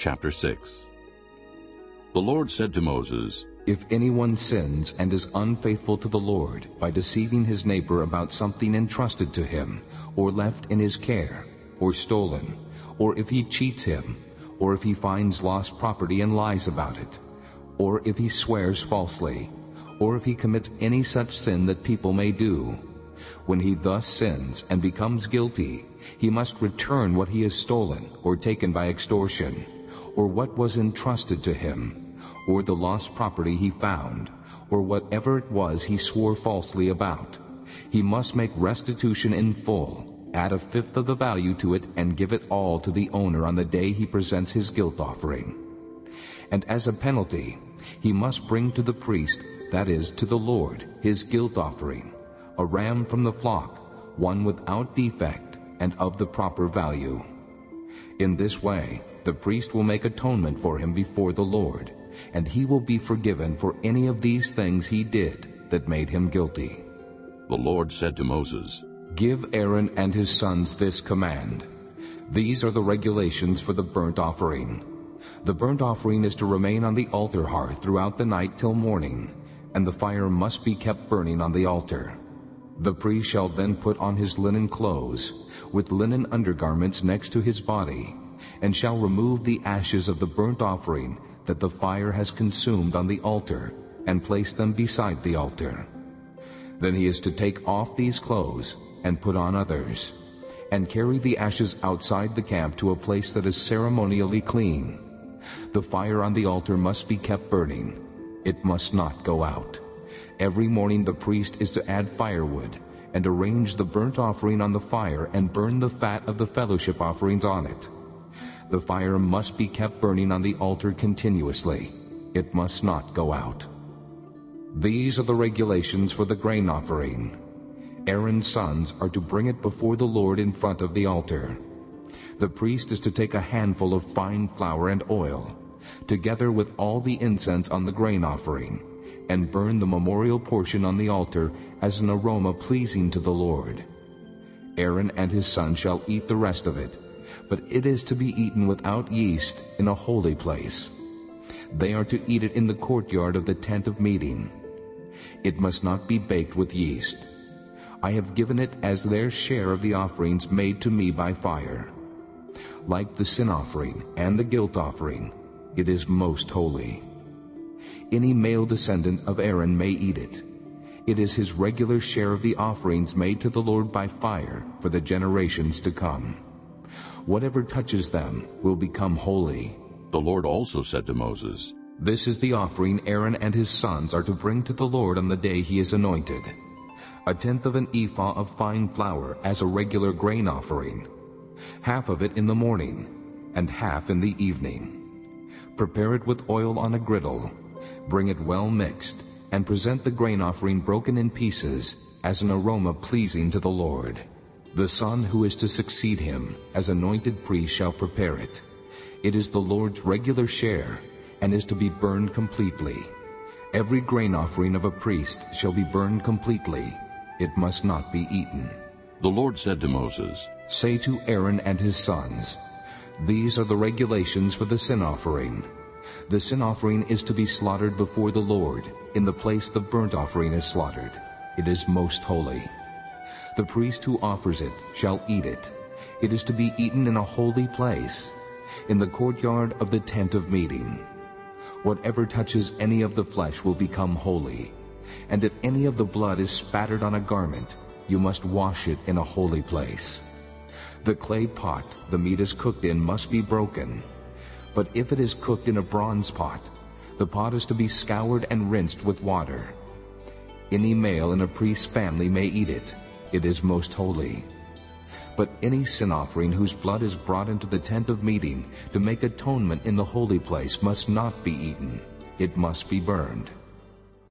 Chapter 6 The Lord said to Moses, If anyone sins and is unfaithful to the Lord by deceiving his neighbor about something entrusted to him, or left in his care, or stolen, or if he cheats him, or if he finds lost property and lies about it, or if he swears falsely, or if he commits any such sin that people may do, when he thus sins and becomes guilty, he must return what he has stolen or taken by extortion, or what was entrusted to him, or the lost property he found, or whatever it was he swore falsely about. He must make restitution in full, add a fifth of the value to it, and give it all to the owner on the day he presents his guilt offering. And as a penalty, he must bring to the priest, that is, to the Lord, his guilt offering, a ram from the flock, one without defect and of the proper value. In this way, the priest will make atonement for him before the Lord, and he will be forgiven for any of these things he did that made him guilty. The Lord said to Moses, Give Aaron and his sons this command. These are the regulations for the burnt offering. The burnt offering is to remain on the altar hearth throughout the night till morning, and the fire must be kept burning on the altar. The priest shall then put on his linen clothes, with linen undergarments next to his body, and shall remove the ashes of the burnt offering that the fire has consumed on the altar, and place them beside the altar. Then he is to take off these clothes and put on others, and carry the ashes outside the camp to a place that is ceremonially clean. The fire on the altar must be kept burning. It must not go out. Every morning the priest is to add firewood and arrange the burnt offering on the fire and burn the fat of the fellowship offerings on it. The fire must be kept burning on the altar continuously. It must not go out. These are the regulations for the grain offering. Aaron's sons are to bring it before the Lord in front of the altar. The priest is to take a handful of fine flour and oil, together with all the incense on the grain offering, and burn the memorial portion on the altar as an aroma pleasing to the Lord. Aaron and his son shall eat the rest of it, but it is to be eaten without yeast in a holy place. They are to eat it in the courtyard of the tent of meeting. It must not be baked with yeast. I have given it as their share of the offerings made to me by fire. Like the sin offering and the guilt offering, it is most holy. Any male descendant of Aaron may eat it. It is his regular share of the offerings made to the Lord by fire for the generations to come. Whatever touches them will become holy. The Lord also said to Moses, This is the offering Aaron and his sons are to bring to the Lord on the day he is anointed. A tenth of an ephah of fine flour as a regular grain offering. Half of it in the morning, and half in the evening. Prepare it with oil on a griddle, bring it well mixed, and present the grain offering broken in pieces as an aroma pleasing to the Lord. The son who is to succeed him as anointed priest shall prepare it. It is the Lord's regular share and is to be burned completely. Every grain offering of a priest shall be burned completely. It must not be eaten. The Lord said to Moses, Say to Aaron and his sons, These are the regulations for the sin offering. The sin offering is to be slaughtered before the Lord, in the place the burnt offering is slaughtered. It is most holy. The priest who offers it shall eat it. It is to be eaten in a holy place, in the courtyard of the tent of meeting. Whatever touches any of the flesh will become holy. And if any of the blood is spattered on a garment, you must wash it in a holy place. The clay pot the meat is cooked in must be broken, but if it is cooked in a bronze pot, the pot is to be scoured and rinsed with water. Any male in a priest's family may eat it. It is most holy. But any sin offering whose blood is brought into the tent of meeting to make atonement in the holy place must not be eaten. It must be burned.